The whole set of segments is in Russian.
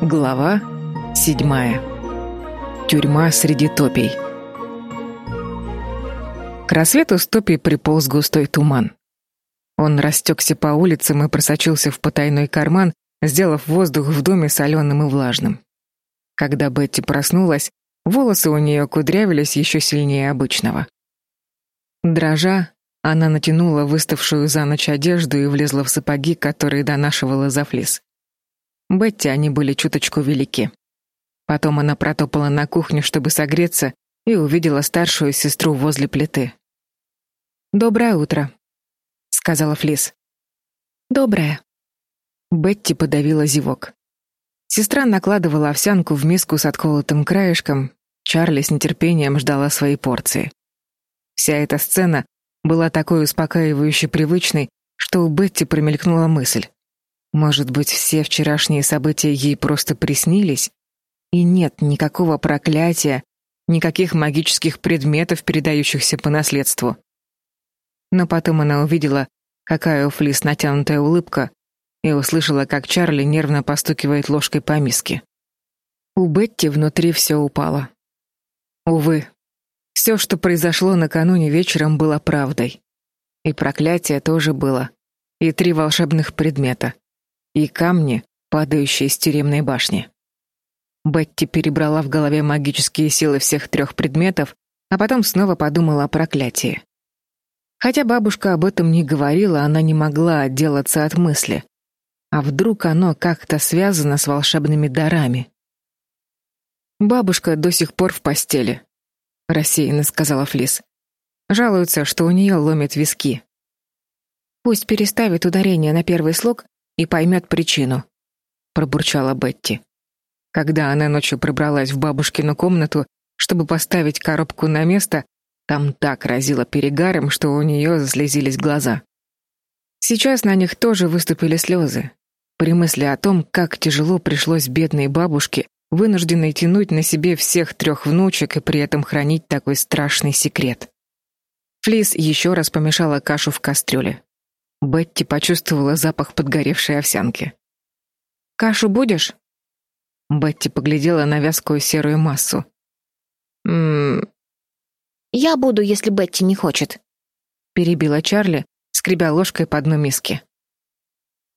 Глава седьмая. Тюрьма среди топий. К рассвету с топий приполз густой туман. Он растекся по улицам и просочился в потайной карман, сделав воздух в доме соленым и влажным. Когда Бетти проснулась, волосы у нее кудрявились еще сильнее обычного. Дрожа, она натянула выставшую за ночь одежду и влезла в сапоги, которые донашивала за флис. Бетти они были чуточку велики. Потом она протопала на кухню, чтобы согреться, и увидела старшую сестру возле плиты. «Доброе утро», — сказала Флис. «Доброе». Бетти подавила зевок. Сестра накладывала овсянку в миску с отколотым краешком, Чарли с нетерпением ждала своей порции. Вся эта сцена была такой успокаивающе привычной, что у Бетти промелькнула мысль. Может быть, все вчерашние события ей просто приснились? И нет никакого проклятия, никаких магических предметов, передающихся по наследству. Но потом она увидела, какая у Флис натянутая улыбка, и услышала, как Чарли нервно постукивает ложкой по миске. У Бетти внутри все упало. Увы, все, что произошло накануне вечером, было правдой. И проклятие тоже было. И три волшебных предмета и камни, падающие с тюремной башни. Бетти перебрала в голове магические силы всех трех предметов, а потом снова подумала о проклятии. Хотя бабушка об этом не говорила, она не могла отделаться от мысли. А вдруг оно как-то связано с волшебными дарами? Бабушка до сих пор в постели, рассеянно сказала Флис. Жалуется, что у нее ломит виски. Пусть переставит ударение на первый слог и поймет причину», — пробурчала Бетти. Когда она ночью пробралась в бабушкину комнату, чтобы поставить коробку на место, там так разило перегаром, что у нее заслезились глаза. Сейчас на них тоже выступили слезы. При мысли о том, как тяжело пришлось бедной бабушке, вынужденной тянуть на себе всех трех внучек и при этом хранить такой страшный секрет. Флис еще раз помешала кашу в кастрюле. Бетти почувствовала запах подгоревшей овсянки. «Кашу будешь?» Бетти поглядела на вязкую серую массу. «Ммм...» «Я буду, если Бетти не хочет», — перебила Чарли, скребя ложкой по дну миски.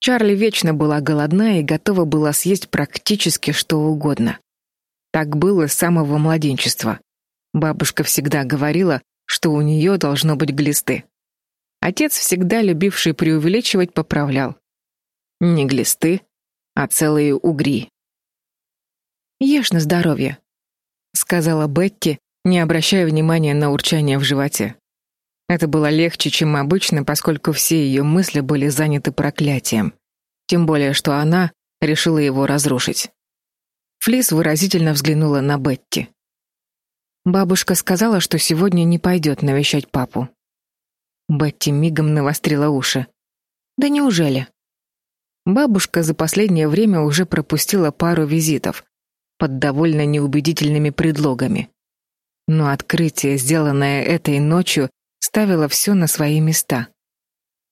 Чарли вечно была голодна и готова была съесть практически что угодно. Так было с самого младенчества. Бабушка всегда говорила, что у нее должно быть глисты. Отец, всегда любивший преувеличивать, поправлял. Не глисты, а целые угри. «Ешь на здоровье», — сказала Бетти, не обращая внимания на урчание в животе. Это было легче, чем обычно, поскольку все ее мысли были заняты проклятием. Тем более, что она решила его разрушить. Флис выразительно взглянула на Бетти. Бабушка сказала, что сегодня не пойдет навещать папу. Бетти мигом навострила уши. Да неужели? Бабушка за последнее время уже пропустила пару визитов под довольно неубедительными предлогами. Но открытие, сделанное этой ночью, ставило все на свои места.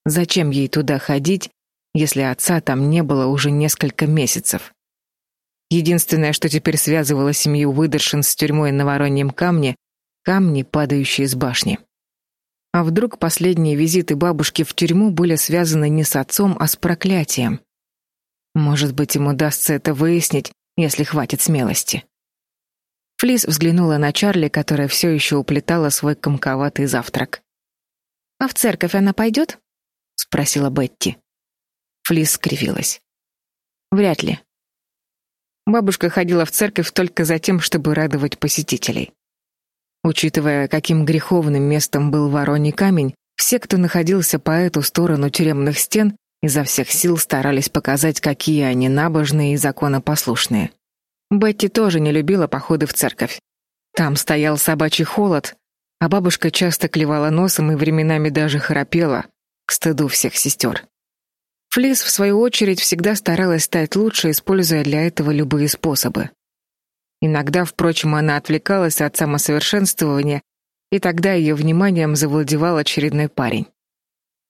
Зачем ей туда ходить, если отца там не было уже несколько месяцев? Единственное, что теперь связывало семью Выдершин с тюрьмой на Вороньем камне — камни, падающие с башни. А вдруг последние визиты бабушки в тюрьму были связаны не с отцом, а с проклятием? Может быть, им удастся это выяснить, если хватит смелости. Флис взглянула на Чарли, которая все еще уплетала свой комковатый завтрак. «А в церковь она пойдет?» — спросила Бетти. Флис скривилась. «Вряд ли». Бабушка ходила в церковь только за тем, чтобы радовать посетителей. Учитывая, каким греховным местом был Вороний камень, все, кто находился по эту сторону тюремных стен, изо всех сил старались показать, какие они набожные и законопослушные. Бетти тоже не любила походы в церковь. Там стоял собачий холод, а бабушка часто клевала носом и временами даже храпела, к стыду всех сестер. Флис, в свою очередь, всегда старалась стать лучше, используя для этого любые способы. Иногда, впрочем, она отвлекалась от самосовершенствования, и тогда ее вниманием завладевал очередной парень.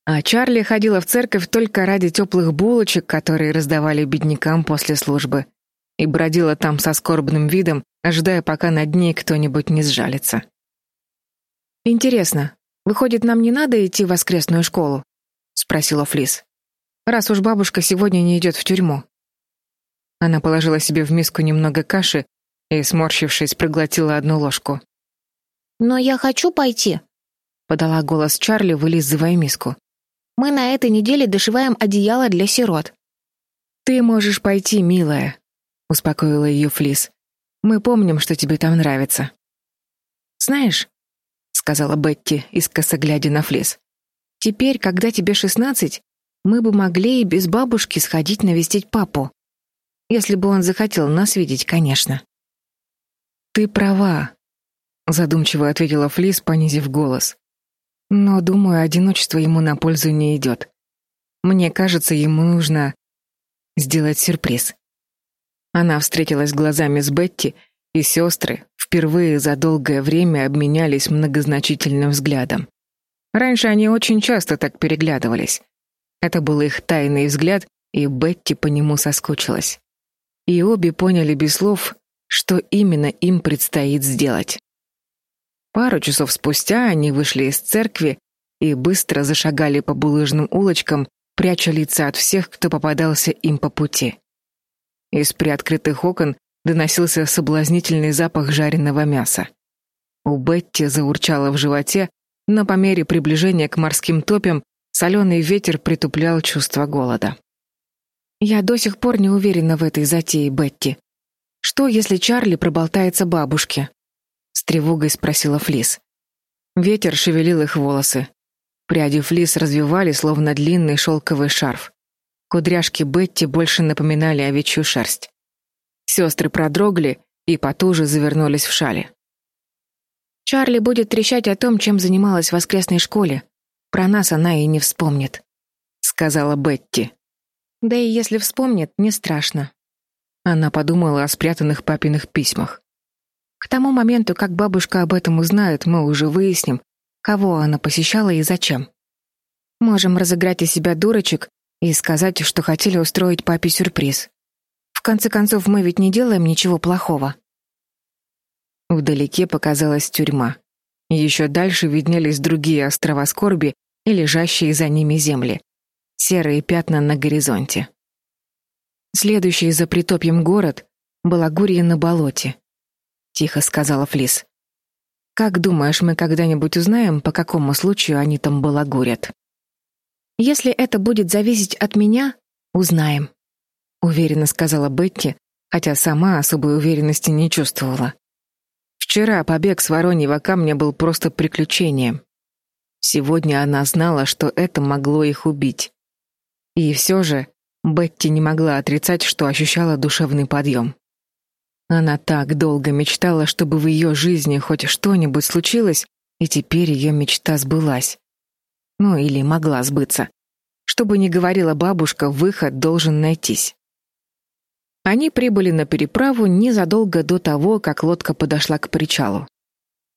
А Чарли ходила в церковь только ради теплых булочек, которые раздавали беднякам после службы, и бродила там со скорбным видом, ожидая, пока над ней кто-нибудь не сжалится. Интересно, выходит, нам не надо идти в воскресную школу? спросила Флис. Раз уж бабушка сегодня не идет в тюрьму. Она положила себе в миску немного каши и, сморщившись, проглотила одну ложку. «Но я хочу пойти», — подала голос Чарли, вылизывая миску. «Мы на этой неделе дошиваем одеяло для сирот». «Ты можешь пойти, милая», — успокоила ее Флис. «Мы помним, что тебе там нравится». «Знаешь», — сказала Бетти, искоса глядя на Флис, «теперь, когда тебе шестнадцать, мы бы могли и без бабушки сходить навестить папу. Если бы он захотел нас видеть, конечно». «Ты права», задумчиво ответила Флис, понизив голос. Но, думаю, одиночество ему на пользу не идет. Мне кажется, ему нужно сделать сюрприз. Она встретилась глазами с Бетти, и сестры впервые за долгое время обменялись многозначительным взглядом. Раньше они очень часто так переглядывались. Это был их тайный взгляд, и Бетти по нему соскучилась. И обе поняли без слов, что именно им предстоит сделать. Пару часов спустя они вышли из церкви и быстро зашагали по булыжным улочкам, пряча лица от всех, кто попадался им по пути. Из приоткрытых окон доносился соблазнительный запах жареного мяса. У Бетти заурчало в животе, но по мере приближения к морским топям соленый ветер притуплял чувство голода. «Я до сих пор не уверена в этой затее, Бетти. Что, если Чарли проболтается бабушке?» с тревогой спросила Флис. Ветер шевелил их волосы. Пряди Флис развивали, словно длинный шелковый шарф. Кудряшки Бетти больше напоминали овечью шерсть. Сестры продрогли и потуже завернулись в шали. Чарли будет трещать о том, чем занималась в воскресной школе. Про нас она и не вспомнит, сказала Бетти. Да и если вспомнит, не страшно. Она подумала о спрятанных папиных письмах. К тому моменту, как бабушка об этом узнает, мы уже выясним, кого она посещала и зачем. Можем разыграть из себя дурочек и сказать, что хотели устроить папе сюрприз. В конце концов, мы ведь не делаем ничего плохого. Вдалеке показалась тюрьма. Еще дальше виднелись другие острова скорби и лежащие за ними земли. Серые пятна на горизонте. Следующий за притопьем город была Гурья на болоте тихо сказала Флис. Как думаешь, мы когда-нибудь узнаем, по какому случаю они там балагурят? Если это будет зависеть от меня, узнаем, уверенно сказала Бетти, хотя сама особой уверенности не чувствовала. Вчера побег с Вороньего камня был просто приключением. Сегодня она знала, что это могло их убить. И все же Бетти не могла отрицать, что ощущала душевный подъем. Она так долго мечтала, чтобы в ее жизни хоть что-нибудь случилось, и теперь ее мечта сбылась. Ну или могла сбыться. Что бы ни говорила бабушка, выход должен найтись. Они прибыли на переправу незадолго до того, как лодка подошла к причалу.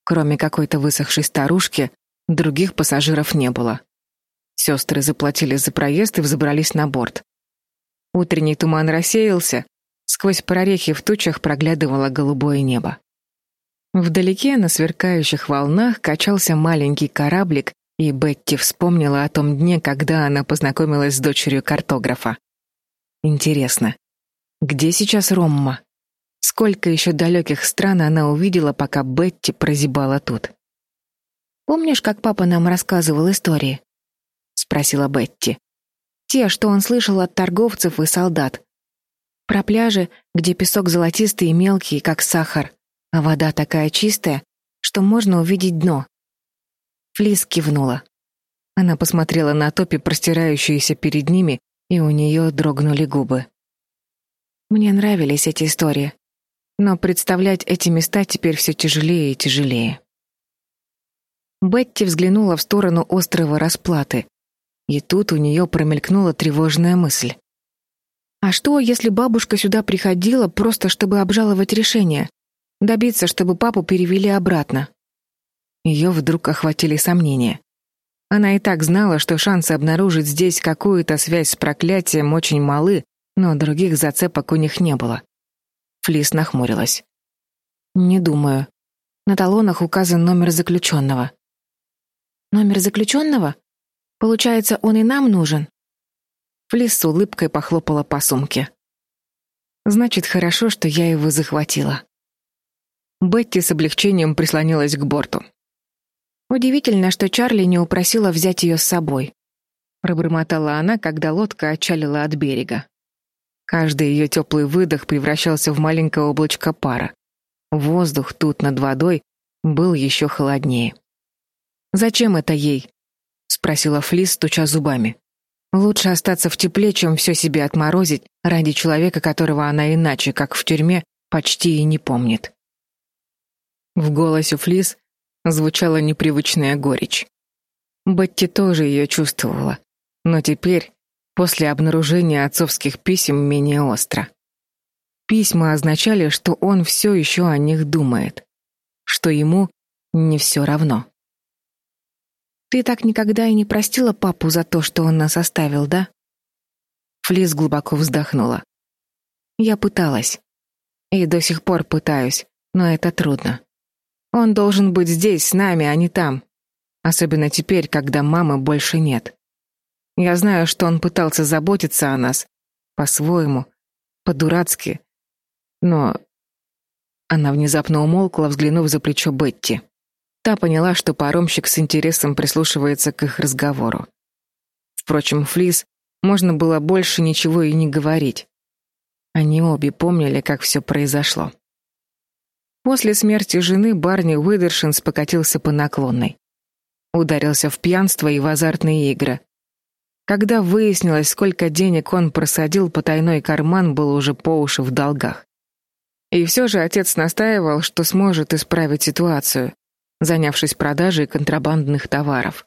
Кроме какой-то высохшей старушки, других пассажиров не было. Сестры заплатили за проезд и взобрались на борт. Утренний туман рассеялся, Сквозь прорехи в тучах проглядывало голубое небо. Вдалеке на сверкающих волнах качался маленький кораблик, и Бетти вспомнила о том дне, когда она познакомилась с дочерью картографа. Интересно, где сейчас Ромма? Сколько еще далеких стран она увидела, пока Бетти прозябала тут? Помнишь, как папа нам рассказывал истории? спросила Бетти. Те, что он слышал от торговцев и солдат, про пляжи, где песок золотистый и мелкий, как сахар, а вода такая чистая, что можно увидеть дно. Флис кивнула. Она посмотрела на топи, простирающиеся перед ними, и у нее дрогнули губы. Мне нравились эти истории, но представлять эти места теперь все тяжелее и тяжелее. Бетти взглянула в сторону острова Расплаты, и тут у нее промелькнула тревожная мысль. А что, если бабушка сюда приходила просто чтобы обжаловать решение, добиться, чтобы папу перевели обратно? Ее вдруг охватили сомнения. Она и так знала, что шансы обнаружить здесь какую-то связь с проклятием очень малы, но других зацепок у них не было. Флис нахмурилась. Не думаю. На талонах указан номер заключенного. Номер заключенного? Получается, он и нам нужен. Флис с улыбкой похлопала по сумке. Значит, хорошо, что я его захватила. Бетти с облегчением прислонилась к борту. Удивительно, что Чарли не упросила взять ее с собой. Пробормотала она, когда лодка отчалила от берега. Каждый ее теплый выдох превращался в маленькое облачко пара. Воздух тут над водой был еще холоднее. «Зачем это ей?» — спросила Флис, стуча зубами. «Лучше остаться в тепле, чем все себе отморозить ради человека, которого она иначе, как в тюрьме, почти и не помнит». В голосе Флис звучала непривычная горечь. Бетти тоже ее чувствовала, но теперь, после обнаружения отцовских писем, менее остро. Письма означали, что он все еще о них думает, что ему не все равно. Ты так никогда и не простила папу за то, что он нас оставил, да? Флис глубоко вздохнула. Я пыталась. И до сих пор пытаюсь, но это трудно. Он должен быть здесь с нами, а не там. Особенно теперь, когда мамы больше нет. Я знаю, что он пытался заботиться о нас по-своему, по-дурацки, но... Она внезапно умолкла, взглянув за плечо Бетти. Та поняла, что паромщик с интересом прислушивается к их разговору. Впрочем, Флис можно было больше ничего и не говорить. Они обе помнили, как все произошло. После смерти жены Барни Уидершинс покатился по наклонной. Ударился в пьянство и в азартные игры. Когда выяснилось, сколько денег он просадил, потайной карман был уже по уши в долгах. И все же отец настаивал, что сможет исправить ситуацию, занявшись продажей контрабандных товаров.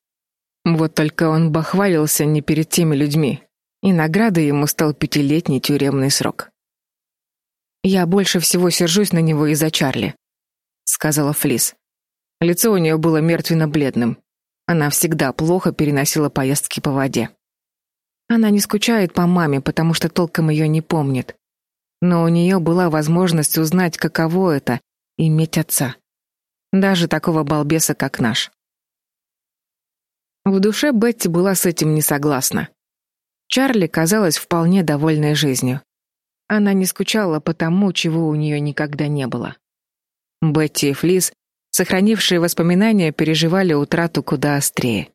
Вот только он бахвалился не перед теми людьми, и наградой ему стал пятилетний тюремный срок. «Я больше всего сержусь на него из-за Чарли», — сказала Флис. Лицо у нее было мертвенно-бледным. Она всегда плохо переносила поездки по воде. Она не скучает по маме, потому что толком ее не помнит но у нее была возможность узнать, каково это — иметь отца. Даже такого балбеса, как наш. В душе Бетти была с этим не согласна. Чарли казалась вполне довольной жизнью. Она не скучала по тому, чего у нее никогда не было. Бетти и Флис, сохранившие воспоминания, переживали утрату куда острее.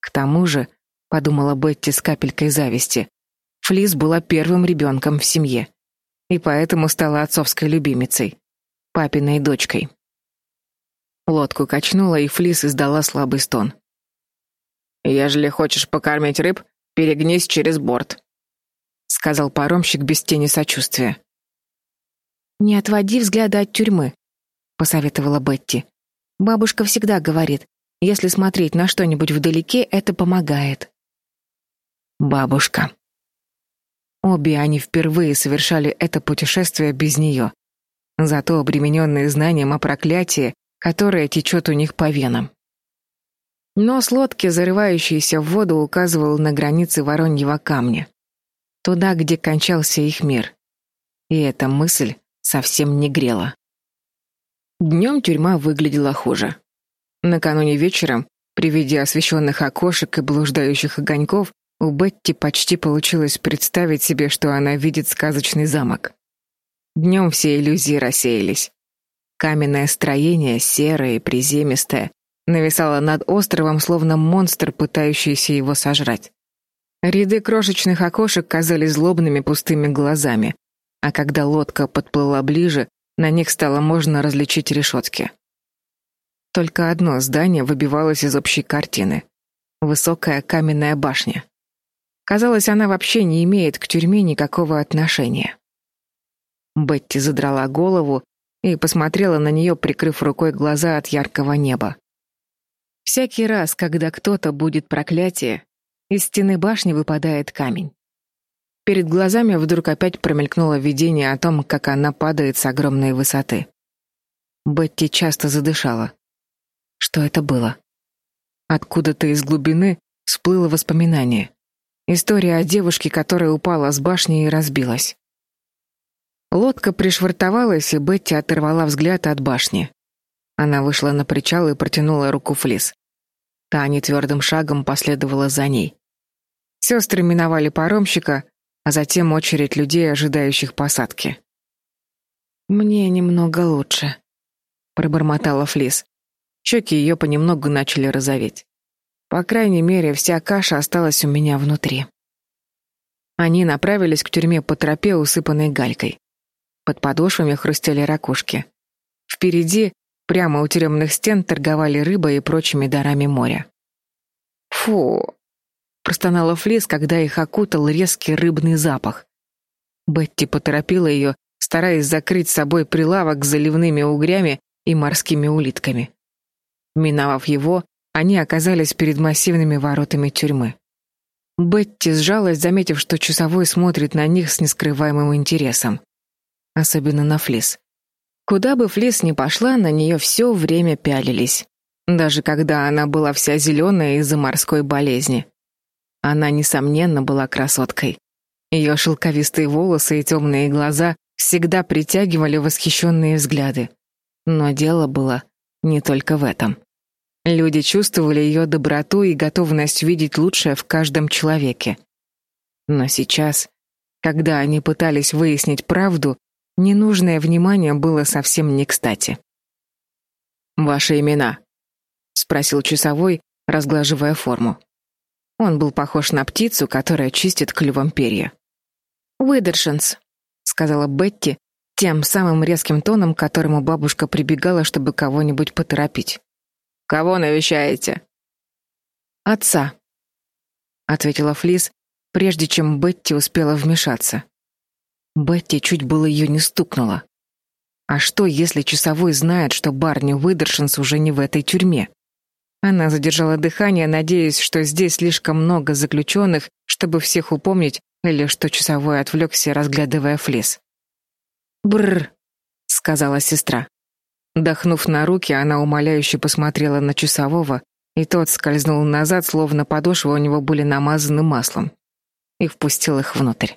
К тому же, подумала Бетти с капелькой зависти, Флис была первым ребенком в семье и поэтому стала отцовской любимицей, папиной дочкой. Лодку качнула, и Флис издала слабый стон. «Ежели хочешь покормить рыб, перегнись через борт», — сказал паромщик без тени сочувствия. «Не отводи взгляда от тюрьмы», — посоветовала Бетти. «Бабушка всегда говорит, если смотреть на что-нибудь вдалеке, это помогает». «Бабушка», Обе они впервые совершали это путешествие без нее, зато обремененные знанием о проклятии, которое течет у них по венам. Нос лодки, зарывающийся в воду, указывал на границы Вороньего камня, туда, где кончался их мир. И эта мысль совсем не грела. Днем тюрьма выглядела хуже. Накануне вечером, при виде освещенных окошек и блуждающих огоньков, у Бетти почти получилось представить себе, что она видит сказочный замок. Днем все иллюзии рассеялись. Каменное строение, серое и приземистое, нависало над островом, словно монстр, пытающийся его сожрать. Ряды крошечных окошек казались злобными пустыми глазами, а когда лодка подплыла ближе, на них стало можно различить решетки. Только одно здание выбивалось из общей картины — высокая каменная башня. Казалось, она вообще не имеет к тюрьме никакого отношения. Бетти задрала голову и посмотрела на нее, прикрыв рукой глаза от яркого неба. Всякий раз, когда кто-то будет проклятие, из стены башни выпадает камень. Перед глазами вдруг опять промелькнуло видение о том, как она падает с огромной высоты. Бетти часто задышала. Что это было? Откуда-то из глубины всплыло воспоминание. История о девушке, которая упала с башни и разбилась. Лодка пришвартовалась, и Бетти оторвала взгляд от башни. Она вышла на причал и протянула руку Флис. Та нетвердым шагом последовала за ней. Сестры миновали паромщика, а затем очередь людей, ожидающих посадки. «Мне немного лучше», — пробормотала Флис. Щеки ее понемногу начали розоветь. По крайней мере, вся каша осталась у меня внутри. Они направились к тюрьме по тропе, усыпанной галькой. Под подошвами хрустели ракушки. Впереди, прямо у тюремных стен, торговали рыбой и прочими дарами моря. «Фу!» — простонала Флис, когда их окутал резкий рыбный запах. Бетти поторопила ее, стараясь закрыть собой прилавок с заливными угрями и морскими улитками. Миновав его, они оказались перед массивными воротами тюрьмы. Бетти сжалась, заметив, что часовой смотрит на них с нескрываемым интересом особенно на Флис. Куда бы Флис ни пошла, на нее все время пялились, даже когда она была вся зеленая из-за морской болезни. Она несомненно была красоткой. Ее шелковистые волосы и темные глаза всегда притягивали восхищенные взгляды. Но дело было не только в этом. Люди чувствовали ее доброту и готовность видеть лучшее в каждом человеке. Но сейчас, когда они пытались выяснить правду, Ненужное внимание было совсем не кстати. «Ваши имена?» — спросил часовой, разглаживая форму. Он был похож на птицу, которая чистит клювом перья. «Выдершенс», — сказала Бетти тем самым резким тоном, к которому бабушка прибегала, чтобы кого-нибудь поторопить. «Кого навещаете?» «Отца», — ответила Флис, прежде чем Бетти успела вмешаться. Бетти чуть было ее не стукнула. А что, если часовой знает, что Барни Уидершинс уже не в этой тюрьме? Она задержала дыхание, надеясь, что здесь слишком много заключенных, чтобы всех упомнить, или что часовой отвлекся, разглядывая флис. «Бррр», — сказала сестра. Дохнув на руки, она умоляюще посмотрела на часового, и тот скользнул назад, словно подошвы у него были намазаны маслом, и впустил их внутрь.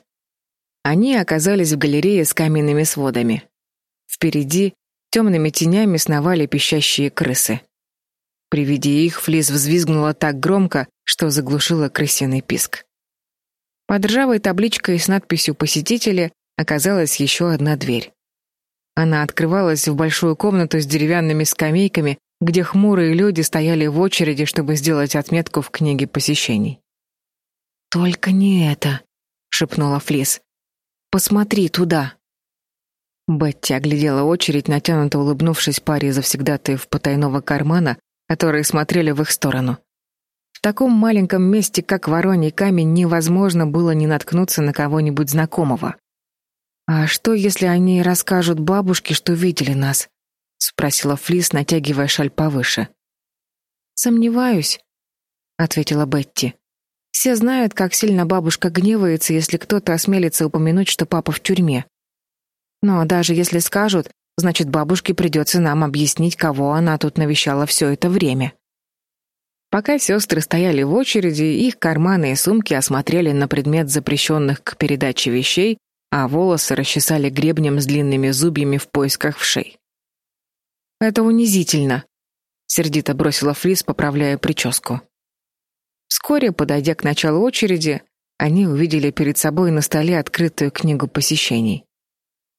Они оказались в галерее с каменными сводами. Впереди темными тенями сновали пищащие крысы. При виде их Флис взвизгнула так громко, что заглушила крысиный писк. Под ржавой табличкой с надписью «Посетители» оказалась еще одна дверь. Она открывалась в большую комнату с деревянными скамейками, где хмурые люди стояли в очереди, чтобы сделать отметку в книге посещений. «Только не это», — шепнула Флис. Посмотри туда. Бетти оглядела очередь, натянуто улыбнувшись паре завсегдатаев потайного кармана, которые смотрели в их сторону. В таком маленьком месте, как Вороний камень, невозможно было не наткнуться на кого-нибудь знакомого. А что, если они расскажут бабушке, что видели нас? спросила Флис, натягивая шаль повыше. Сомневаюсь, ответила Бетти. Все знают, как сильно бабушка гневается, если кто-то осмелится упомянуть, что папа в тюрьме. Но даже если скажут, значит, бабушке придется нам объяснить, кого она тут навещала все это время. Пока сестры стояли в очереди, их карманы и сумки осмотрели на предмет запрещенных к передаче вещей, а волосы расчесали гребнем с длинными зубьями в поисках вшей. «Это унизительно», — сердито бросила Флис, поправляя прическу. Вскоре, подойдя к началу очереди, они увидели перед собой на столе открытую книгу посещений.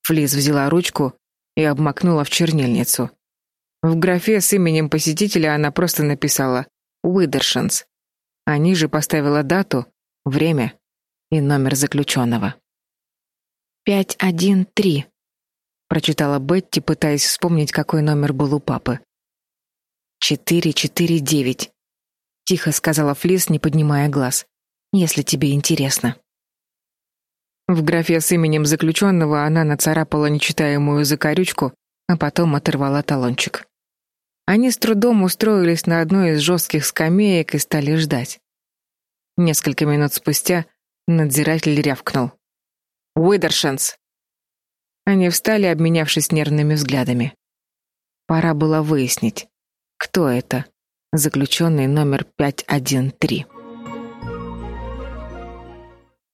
Флис взяла ручку и обмакнула в чернильницу. В графе с именем посетителя она просто написала «Уидершенс», а ниже поставила дату, время и номер заключенного. «Пять один три», — прочитала Бетти, пытаясь вспомнить, какой номер был у папы. «Четыре четыре девять», тихо сказала Флис, не поднимая глаз. Если тебе интересно. В графе с именем заключенного она нацарапала нечитаемую закорючку, а потом оторвала талончик. Они с трудом устроились на одной из жестких скамеек и стали ждать. Несколько минут спустя надзиратель рявкнул: "Уидершенс!" Они встали, обменявшись нервными взглядами. Пора было выяснить, кто это заключенный номер 513.